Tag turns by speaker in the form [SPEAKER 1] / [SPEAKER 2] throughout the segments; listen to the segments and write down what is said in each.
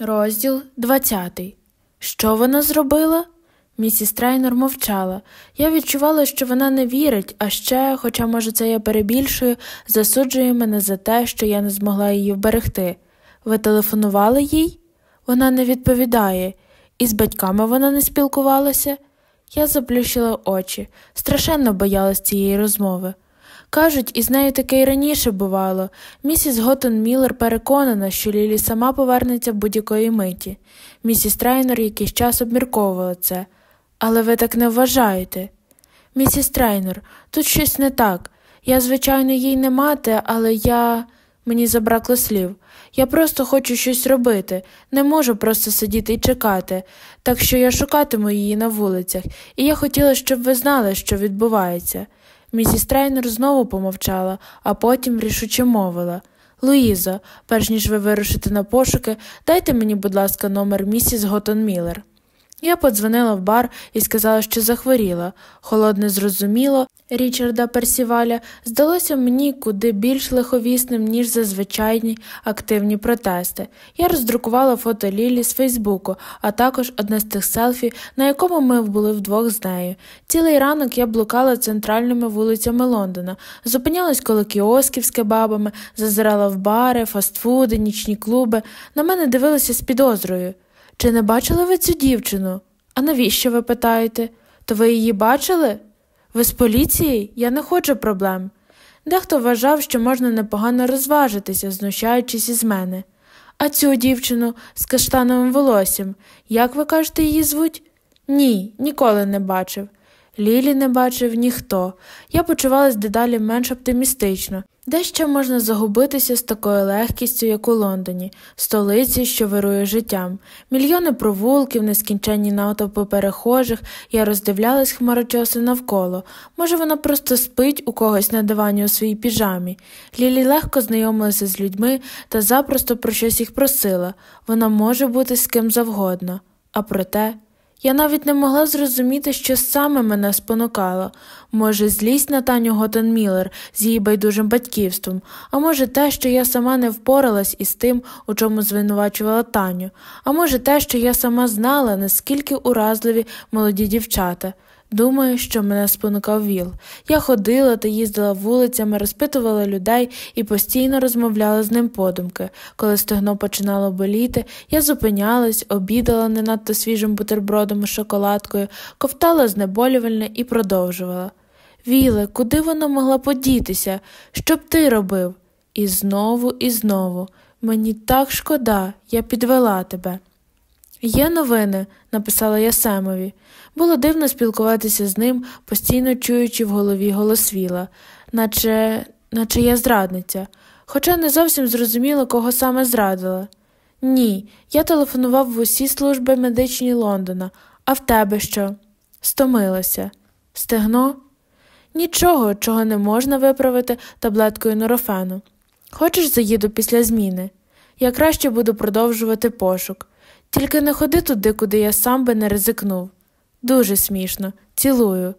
[SPEAKER 1] Розділ 20. Що вона зробила? Місіс Трейнер мовчала. Я відчувала, що вона не вірить, а ще, хоча, може, це я перебільшую, засуджує мене за те, що я не змогла її вберегти. Ви телефонували їй? Вона не відповідає, і з батьками вона не спілкувалася. Я заплющила очі, страшенно боялась цієї розмови. Кажуть, із нею таке й раніше бувало. Місіс Готон Міллер переконана, що Лілі сама повернеться будь-якої миті. Місіс Трейнер якийсь час обмірковувала це. Але ви так не вважаєте. Місіс Трейнер, тут щось не так. Я, звичайно, їй не мати, але я. Мені забракло слів. Я просто хочу щось робити, не можу просто сидіти і чекати, так що я шукатиму її на вулицях, і я хотіла, щоб ви знали, що відбувається. Місіс Трейнер знову помовчала, а потім рішуче мовила Луїзо, перш ніж ви вирушите на пошуки, дайте мені, будь ласка, номер місіс Готон Міллер. Я подзвонила в бар і сказала, що захворіла. Холодне зрозуміло, Річарда Персіваля здалося мені куди більш лиховісним, ніж зазвичайні активні протести. Я роздрукувала фото Лілі з Фейсбуку, а також одне з тих селфі, на якому ми були вдвох з нею. Цілий ранок я блукала центральними вулицями Лондона, зупинялась коло кіосків з кебабами, зазирала в бари, фастфуди, нічні клуби. На мене дивилися з підозрою. Чи не бачили ви цю дівчину? А навіщо ви питаєте? То ви її бачили? Ви з поліції? Я не хочу проблем. Дехто вважав, що можна непогано розважитися, знущаючись із мене. А цю дівчину з каштановим волоссям, як ви кажете, її звуть? Ні, ніколи не бачив. Лілі не бачив ніхто. Я почувалась дедалі менш оптимістично. Де ще можна загубитися з такою легкістю, як у Лондоні, столиці, що вирує життям, мільйони провулків, нескінченні натовпи перехожих, я роздивлялась хмарочоси навколо. Може, вона просто спить у когось на дивані у своїй піжамі. Лілі легко знайомилася з людьми та запросто про щось їх просила. Вона може бути з ким завгодно. А проте я навіть не могла зрозуміти, що саме мене спонукало. Може, злість на Таню Готенміллер з її байдужим батьківством, а може, те, що я сама не впоралась із тим, у чому звинувачувала Таню, а може, те, що я сама знала, наскільки уразливі молоді дівчата. Думаю, що мене спонукав віл. Я ходила та їздила вулицями, розпитувала людей і постійно розмовляла з ним подумки. Коли стегно починало боліти, я зупинялась, обідала не надто свіжим бутербродом і шоколадкою, ковтала знеболювальне і продовжувала. Віле, куди вона могла подітися? Що б ти робив? І знову, і знову. Мені так шкода, я підвела тебе. Є новини, написала я Семові. Було дивно спілкуватися з ним, постійно чуючи в голові голос Віла, наче наче я зрадниця, хоча не зовсім зрозуміла, кого саме зрадила. Ні, я телефонував в усі служби медичні Лондона, а в тебе що? Стомилася. Стегно? Нічого, чого не можна виправити таблеткою норофену. Хочеш, заїду після зміни? Я краще буду продовжувати пошук. Тільки не ходи туди, куди я сам би не ризикнув. Дуже смішно, цілую.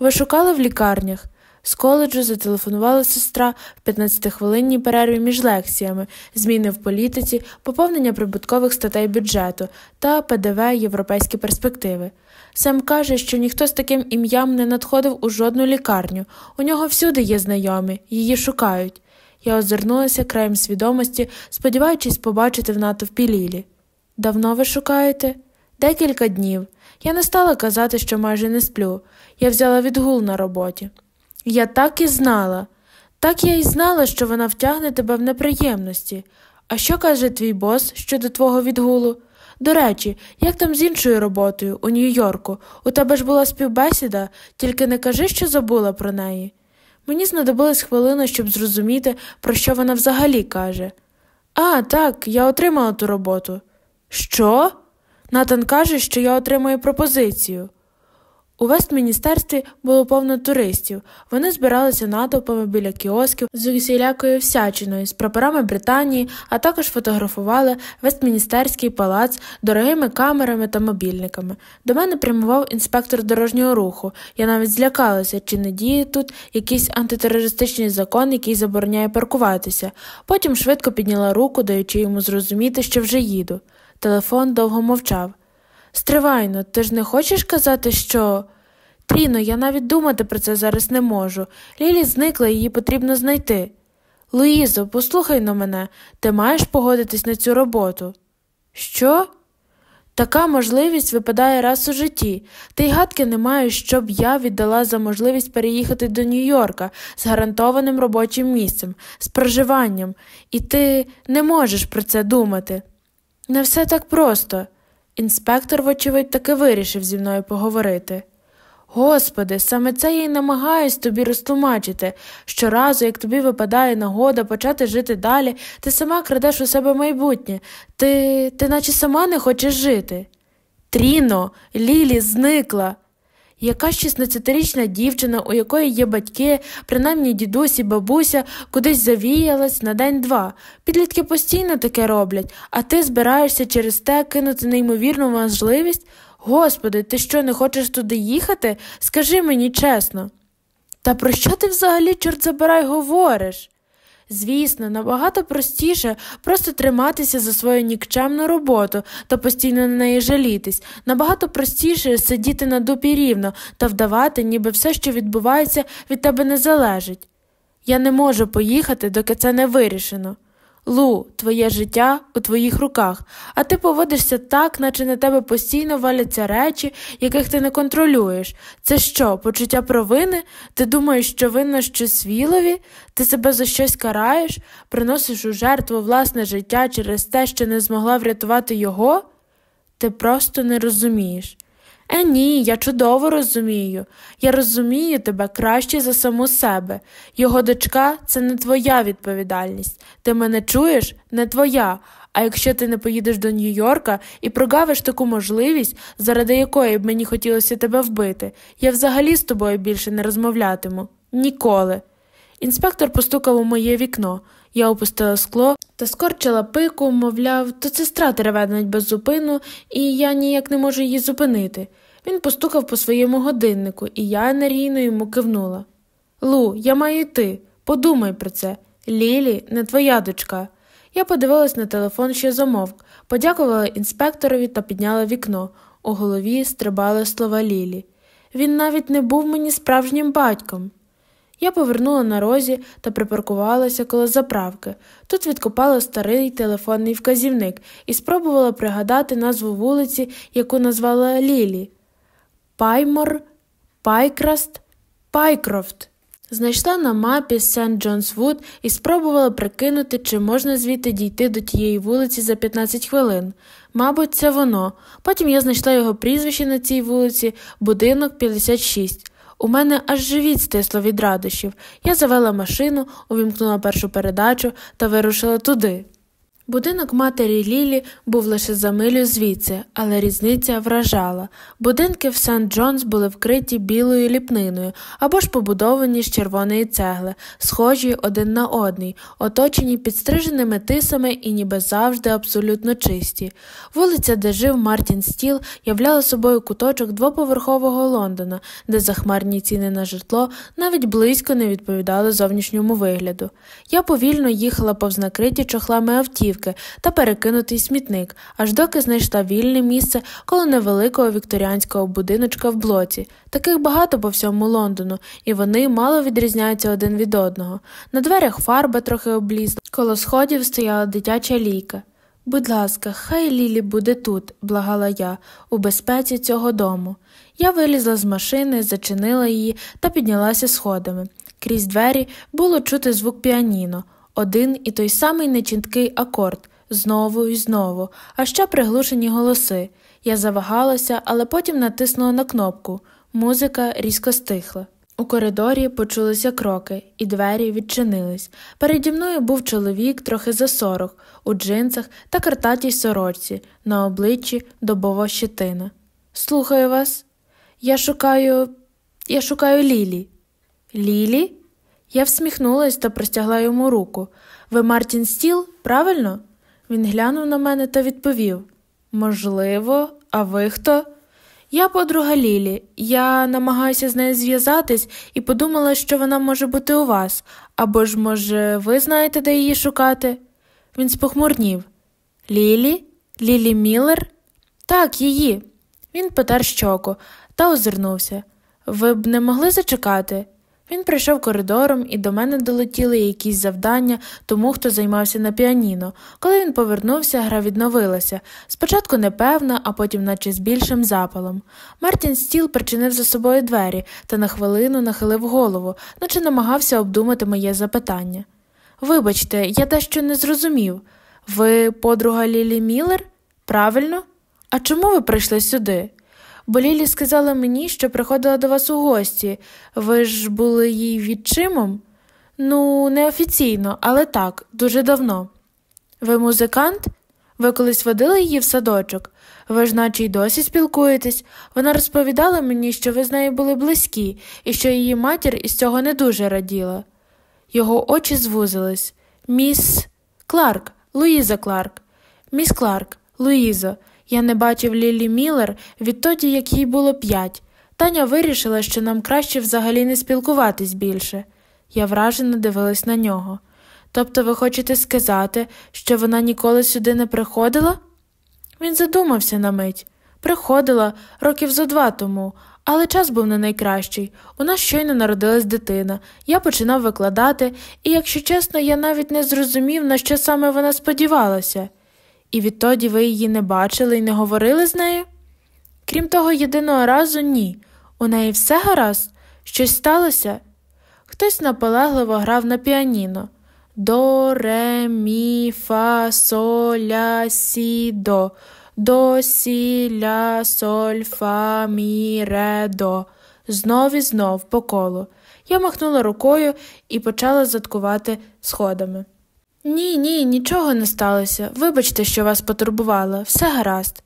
[SPEAKER 1] Ви шукали в лікарнях? З коледжу зателефонувала сестра в 15-хвилинній перерві між лекціями, зміни в політиці, поповнення прибуткових статей бюджету та ПДВ європейські перспективи. Сем каже, що ніхто з таким ім'ям не надходив у жодну лікарню. У нього всюди є знайомі, її шукають. Я озирнулася краєм свідомості, сподіваючись побачити в натовпі Лілі. Давно ви шукаєте? Декілька днів. Я не стала казати, що майже не сплю. Я взяла відгул на роботі. Я так і знала. Так я й знала, що вона втягне тебе в неприємності. А що каже твій бос щодо твого відгулу? До речі, як там з іншою роботою у Нью-Йорку? У тебе ж була співбесіда, тільки не кажи, що забула про неї. Мені знадобилась хвилина, щоб зрозуміти, про що вона взагалі каже. А, так, я отримала ту роботу. Що? Натан каже, що я отримую пропозицію. У Вестміністерстві було повно туристів. Вони збиралися натовпами біля кіосків з усілякою всячиною, з прапорами Британії, а також фотографували Вестміністерський палац дорогими камерами та мобільниками. До мене прямував інспектор дорожнього руху. Я навіть злякалася, чи не діє тут якийсь антитерористичний закон, який забороняє паркуватися. Потім швидко підняла руку, даючи йому зрозуміти, що вже їду. Телефон довго мовчав. Стривайно, ти ж не хочеш казати, що. Тріно, я навіть думати про це зараз не можу. Лілі зникла, її потрібно знайти. Луїзо, послухай на мене, ти маєш погодитись на цю роботу. Що? Така можливість випадає раз у житті, та й гадки не маю, щоб я віддала за можливість переїхати до Нью-Йорка з гарантованим робочим місцем, з проживанням, і ти не можеш про це думати. Не все так просто. Інспектор, вочевидь, таки вирішив зі мною поговорити. Господи, саме це я й намагаюсь тобі розтлумачити. Щоразу, як тобі випадає нагода почати жити далі, ти сама крадеш у себе майбутнє, ти ти наче сама не хочеш жити. Тріно, Лілі зникла. Якась 16-річна дівчина, у якої є батьки, принаймні дідусь і бабуся, кудись завіялась на день-два. Підлітки постійно таке роблять, а ти збираєшся через те кинути неймовірну можливість. Господи, ти що, не хочеш туди їхати? Скажи мені чесно. Та про що ти взагалі, чорт забирай, говориш? Звісно, набагато простіше просто триматися за свою нікчемну роботу та постійно на неї жалітись, набагато простіше сидіти на дупі рівно та вдавати, ніби все, що відбувається, від тебе не залежить. Я не можу поїхати, доки це не вирішено. Лу, твоє життя у твоїх руках, а ти поводишся так, наче на тебе постійно валяться речі, яких ти не контролюєш. Це що, почуття провини? Ти думаєш, що винна щось вілові? Ти себе за щось караєш, приносиш у жертву власне життя через те, що не змогла врятувати його? Ти просто не розумієш. Е, ні, я чудово розумію. Я розумію тебе краще за саму себе. Його дочка це не твоя відповідальність. Ти мене чуєш? Не твоя. А якщо ти не поїдеш до Нью-Йорка і прогавиш таку можливість, заради якої б мені хотілося тебе вбити, я взагалі з тобою більше не розмовлятиму. Ніколи. Інспектор постукав у моє вікно. Я опустила скло та скорчила пику, мовляв, то сестра теревенить без зупину, і я ніяк не можу її зупинити. Він постукав по своєму годиннику, і я енергійно йому кивнула. Лу, я маю йти. Подумай про це. Лілі, не твоя дочка. Я подивилась на телефон, що замовк, подякувала інспекторові та підняла вікно. У голові стрибали слова Лілі. Він навіть не був мені справжнім батьком. Я повернула на розі та припаркувалася коло заправки. Тут відкопала старий телефонний вказівник і спробувала пригадати назву вулиці, яку назвала Лілі. Паймор, Пайкраст, Пайкрофт. Знайшла на мапі Сент Джонс Вуд і спробувала прикинути, чи можна звідти дійти до тієї вулиці за 15 хвилин. Мабуть, це воно. Потім я знайшла його прізвище на цій вулиці, будинок 56. У мене аж живіт стисло від радощів. Я завела машину, увімкнула першу передачу та вирушила туди. Будинок матері Лілі був лише за милю звідси, але різниця вражала. Будинки в Сент Джонс були вкриті білою ліпниною або ж побудовані з червоної цегли, схожі один на одний, оточені підстриженими тисами і ніби завжди абсолютно чисті. Вулиця, де жив Мартін Стіл, являла собою куточок двоповерхового Лондона, де захмарні ціни на житло навіть близько не відповідали зовнішньому вигляду. Я повільно їхала повз накриті чохлами автівки автівки та перекинутий смітник, аж доки знайшла вільне місце коло невеликого вікторіанського будиночка в блоці. Таких багато по всьому Лондону, і вони мало відрізняються один від одного. На дверях фарба трохи облізла, коло сходів стояла дитяча лійка. Будь ласка, хай Лілі буде тут, благала я, у безпеці цього дому. Я вилізла з машини, зачинила її та піднялася сходами. Крізь двері було чути звук піаніно один і той самий нечіткий акорд, знову і знову, а ще приглушені голоси. Я завагалася, але потім натиснула на кнопку. Музика різко стихла. У коридорі почулися кроки, і двері відчинились. Переді мною був чоловік трохи за сорок, у джинсах та картатій сорочці, на обличчі добова щетина. Слухаю вас. Я шукаю. Я шукаю Лілі. Лілі? Я всміхнулась та простягла йому руку. Ви Мартін Стіл, правильно? Він глянув на мене та відповів Можливо, а ви хто? Я подруга Лілі. Я намагаюся з нею зв'язатись і подумала, що вона може бути у вас, або ж, може, ви знаєте, де її шукати? Він спохмурнів. Лілі? Лілі Міллер? Так, її. Він потер щоку та озирнувся. Ви б не могли зачекати? Він прийшов коридором, і до мене долетіли якісь завдання тому, хто займався на піаніно. Коли він повернувся, гра відновилася. Спочатку непевна, а потім, наче з більшим запалом. Мартін стіл причинив за собою двері та на хвилину нахилив голову, наче намагався обдумати моє запитання. Вибачте, я дещо не зрозумів. Ви подруга Лілі Міллер? Правильно? А чому ви прийшли сюди? Бо Лілі сказала мені, що приходила до вас у гості. Ви ж були їй відчимом? Ну, неофіційно, але так, дуже давно. Ви музикант? Ви колись водили її в садочок? Ви ж наче й досі спілкуєтесь. Вона розповідала мені, що ви з нею були близькі, і що її матір із цього не дуже раділа. Його очі звузились. Міс Кларк, Луїза Кларк. Міс Кларк, Луїзо. Я не бачив Лілі Міллер відтоді, як їй було п'ять. Таня вирішила, що нам краще взагалі не спілкуватись більше. Я вражено дивилась на нього. Тобто ви хочете сказати, що вона ніколи сюди не приходила? Він задумався на мить. Приходила років зо два тому, але час був не найкращий. У нас щойно народилась дитина. Я починав викладати, і, якщо чесно, я навіть не зрозумів, на що саме вона сподівалася. І відтоді ви її не бачили і не говорили з нею? Крім того, єдиного разу ні. У неї все гаразд? Щось сталося? Хтось наполегливо грав на піаніно. До, ре, мі, фа, соль, ля, сі, до. До, сі, ля, соль, фа, мі, ре, до. Знов і знов по колу. Я махнула рукою і почала заткувати сходами. Ні, ні, нічого не сталося. Вибачте, що вас потурбувала, все гаразд.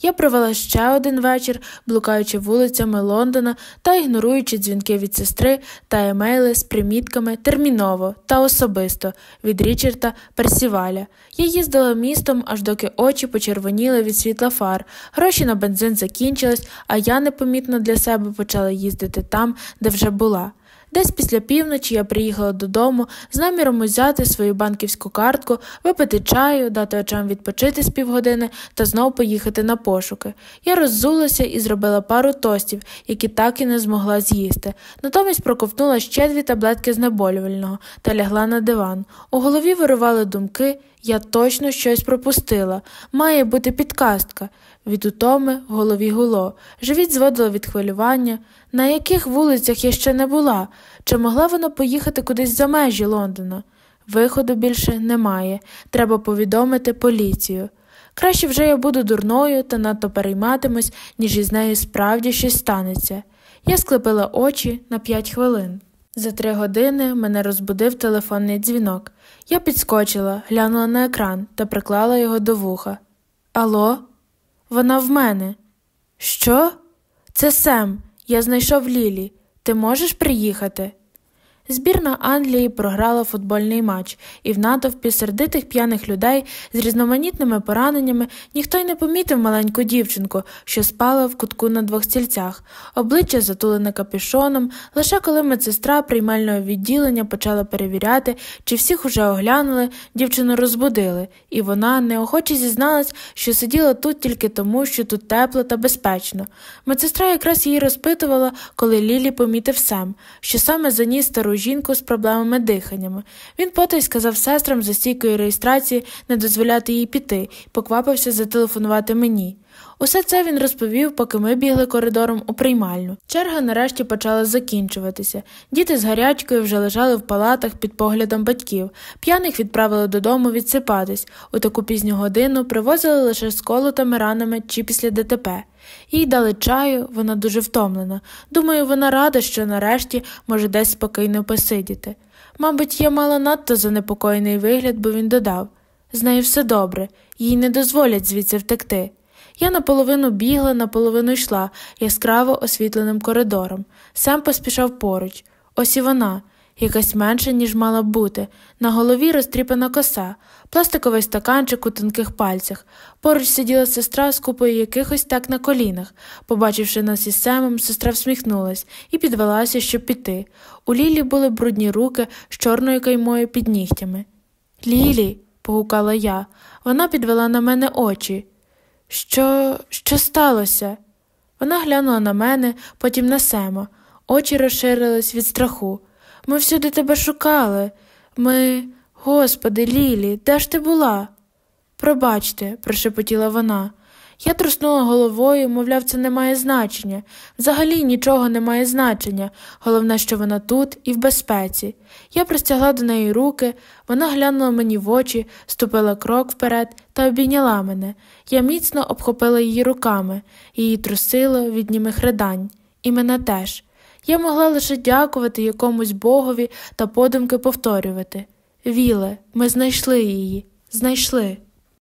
[SPEAKER 1] Я провела ще один вечір, блукаючи вулицями Лондона та ігноруючи дзвінки від сестри та емейли з примітками терміново та особисто від Річарда Персіваля. Я їздила містом, аж доки очі почервоніли від світла фар, гроші на бензин закінчились, а я непомітно для себе почала їздити там, де вже була. Десь після півночі я приїхала додому з наміром узяти свою банківську картку, випити чаю, дати очам відпочити з півгодини та знов поїхати на пошуки. Я роззулася і зробила пару тостів, які так і не змогла з'їсти. Натомість проковтнула ще дві таблетки знеболювального та лягла на диван. У голові вирували думки. Я точно щось пропустила. Має бути підказка. Від утоми в голові гуло, живіт зводило від хвилювання, на яких вулицях я ще не була, чи могла вона поїхати кудись за межі Лондона? Виходу більше немає, треба повідомити поліцію. Краще вже я буду дурною та надто перейматимусь, ніж із нею справді щось станеться. Я склепила очі на п'ять хвилин. За три години мене розбудив телефонний дзвінок. Я підскочила, глянула на екран та приклала його до вуха. Алло? Вона в мене. Що? Це Сем. Я знайшов Лілі. Ти можеш приїхати? Збірна Англії програла футбольний матч, і в натовпі сердитих п'яних людей з різноманітними пораненнями ніхто й не помітив маленьку дівчинку, що спала в кутку на двох стільцях, обличчя затулене капюшоном, лише коли медсестра приймального відділення почала перевіряти, чи всіх уже оглянули, дівчину розбудили, і вона неохоче зізналась, що сиділа тут тільки тому, що тут тепло та безпечно. Медсестра якраз її розпитувала, коли Лілі помітив Сем, що саме заніс стару жінку з проблемами диханнями. Він потай сказав сестрам за стійкою реєстрації не дозволяти їй піти поквапився зателефонувати мені. Усе це він розповів, поки ми бігли коридором у приймальню. Черга нарешті почала закінчуватися. Діти з гарячкою вже лежали в палатах під поглядом батьків. П'яних відправили додому відсипатись. У таку пізню годину привозили лише з колотами ранами чи після ДТП. Їй дали чаю, вона дуже втомлена. Думаю, вона рада, що нарешті може десь спокійно посидіти. Мабуть, я мала надто занепокоєний вигляд, бо він додав з нею все добре, їй не дозволять звідси втекти. Я наполовину бігла, наполовину йшла яскраво освітленим коридором. Сам поспішав поруч. Ось і вона, якась менша, ніж мала б бути, на голові розтріпана коса, пластиковий стаканчик у тонких пальцях. Поруч сиділа сестра з купою якихось так на колінах. Побачивши нас із Семом, сестра всміхнулась і підвелася, щоб піти. У Лілі були брудні руки з чорною каймою під нігтями. Лілі, погукала я, вона підвела на мене очі. Що, що сталося? Вона глянула на мене, потім на Сема. Очі розширились від страху. Ми всюди тебе шукали. Ми. Господи, Лілі, де ж ти була? Пробачте, прошепотіла вона. Я труснула головою, мовляв, це не має значення. Взагалі нічого не має значення. Головне, що вона тут і в безпеці. Я простягла до неї руки, вона глянула мені в очі, ступила крок вперед та обійняла мене. Я міцно обхопила її руками, її трусило від німих ридань. І мене теж. Я могла лише дякувати якомусь богові та подумки повторювати. Віле, ми знайшли її, знайшли.